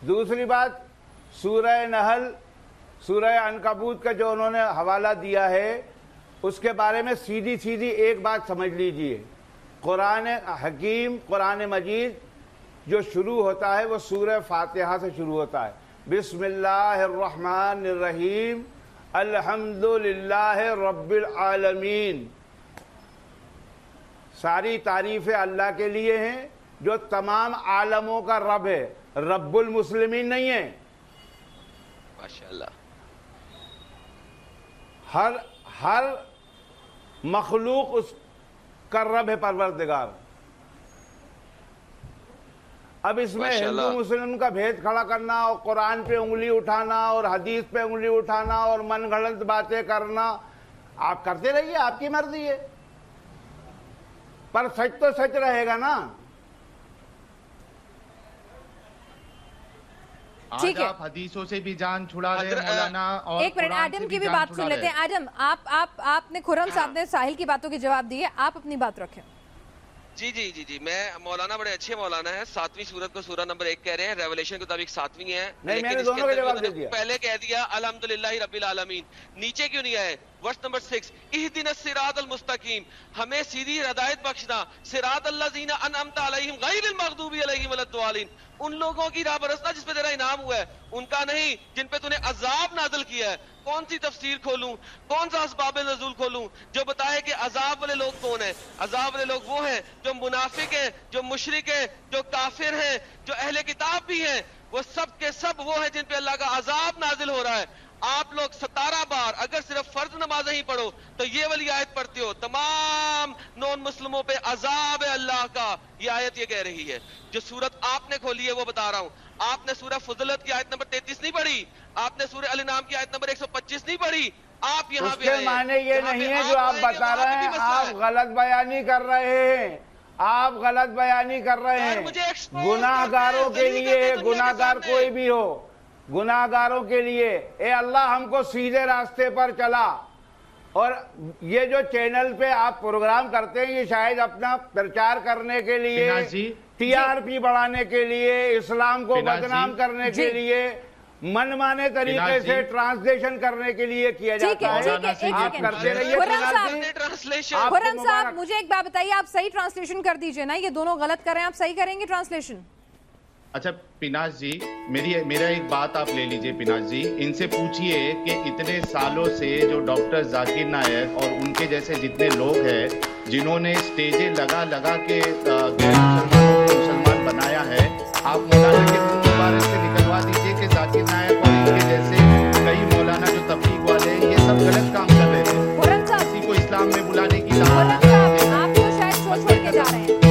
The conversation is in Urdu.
دوسری بات، سورہ نحل، سورہ انکبوت کا جو انہوں نے حوالہ دیا ہے، اس کے بارے میں سیدھی سیدھی ایک بات سمجھ لیجیے۔ قرآن حکیم، قرآن مجید جو شروع ہوتا ہے، وہ سورہ فاتحہ سے شروع ہوتا ہے۔ بسم اللہ الرحمن الرحیم۔ الحمد للہ رب العالمین۔ ساری تعریفیں اللہ کے لیے ہیں۔ جو تمام عالموں کا رب ہے رب المسلمین نہیں ہے۔ ماشاءاللہ۔ ہر ہر مخلوق اس کا رب ہے پروردگار۔ اب اس میں۔ ہندو مسلم کا بھید کھڑا کرنا اور قرآن پہ انگلی اٹھانا اور حدیث پہ انگلی اٹھانا اور من گھڑت باتیں کرنا آپ کرتے رہیے آپ کی مرضی ہے۔ پر سچ تو سچ رہے گا نا۔ ٹھیک ہے۔ آپ حدیثوں سے بھی جان چھڑا رہے ہیں حضرت- مولانا اور ایک منٹ آدم کی بھی بات سن لیتے ہیں۔ آدم آپ آپ آپ نے خرم صاحب نے ساحل کی باتوں کے جواب دیے آپ اپنی بات رکھیں۔ جی جی جی جی میں مولانا بڑے اچھے مولانا ہیں ساتویں سورت کو سورہ نمبر ایک کہہ رہے ہیں ریولیشن کے مطابق ساتویں ہے میں لیکن نے اس کے دونوں کا اندر جواب انہوں نے دے دیا۔ پہلے کہہ دیا الحمدللہ رب العالمین نیچے کیوں نہیں آئے؟ ورس نمبر سکس اہدن الصراط المستقیم۔ ہمیں سیدھی ہدایت بخشنا، صراط الذین انعمت علیہم غیر المغضوب علیہم ولا ان لوگوں کی راہ برسنا جس پہ تیرا انعام ہوا ہے، ان کا نہیں، جن پہ تو نے عذاب نازل کیا ہے۔ کون سی تفسیر کھولوں؟ کون سا اسباب نزول کھولوں؟ جو بتائے کہ عذاب والے لوگ کون ہیں؟ عذاب والے لوگ وہ ہیں جو منافق ہیں، جو مشرک ہیں، جو کافر ہیں، جو اہل کتاب بھی ہیں۔ وہ سب کے سب وہ ہیں جن پہ اللہ کا عذاب نازل ہو رہا ہے۔ آپ لوگ ستارہ بار اگر صرف فرض نمازیں ہی پڑھو تو یہ والی آیت پڑھتے ہو تمام نون مسلموں پہ عذاب ہے اللہ کا یہ آیت یہ کہہ رہی ہے جو صورت آپ نے کھولی ہے وہ بتا رہا ہوں آپ نے سورہ فضلت کی آیت نمبر تینتیس نہیں پڑھی آپ نے سورہ علی نام کی آیت نمبر ایک سو پچیس نہیں پڑھی آپ یہاں پہ۔ معنی یہ نہیں ہے جو آپ بتا رہے ہیں آپ۔ غلط بیانی کر رہے ہیں آپ غلط بیانی کر رہے ہیں گناہ گاروں کے لیے گناہ گار۔ کوئی بھی ہو گناہ گاروں کے لیے اے اللہ ہم کو سیدھے راستے پر چلا اور یہ جو چینل پہ آپ پروگرام کرتے ہیں یہ شاید اپنا پرچار کرنے کے لیے جی۔ ٹی آر پی بڑھانے کے لیے اسلام کو جی۔ بدنام کرنے کے جی۔ لیے من مانے طریقے سے۔ ٹرانسلیشن کرنے کے لیے کیا جاتا ہے آپ کرتے رہیے پناز صاحب۔ مجھے ایک بات بتائیے آپ صحیح ٹرانسلیشن کر دیجیے نا یہ دونوں غلط کر رہے ہیں آپ صحیح کریں گے ٹرانسلیشن اچھا پناز جی میری میرا ایک بات آپ لے لیجیے پناز جی۔ ان سے پوچھئے کہ اتنے سالوں سے جو ڈاکٹر ذاکر نائک اور ان کے جیسے جتنے لوگ ہیں جنہوں نے سٹیجیں لگا لگا کے کو مسلمان بنایا ہے آپ مولانا کے منہ مبارک سے نکلوا دیجیے کہ ذاکر نائک اور ان کے جیسے کئی مولانا جو تبلیغ والے ہیں یہ سب غلط کام کر رہے تھے صاحب کسی کو اسلام میں بلانے کی دعوت آپ تو شاید چھوڑ چھوڑ کے جا رہے ہیں۔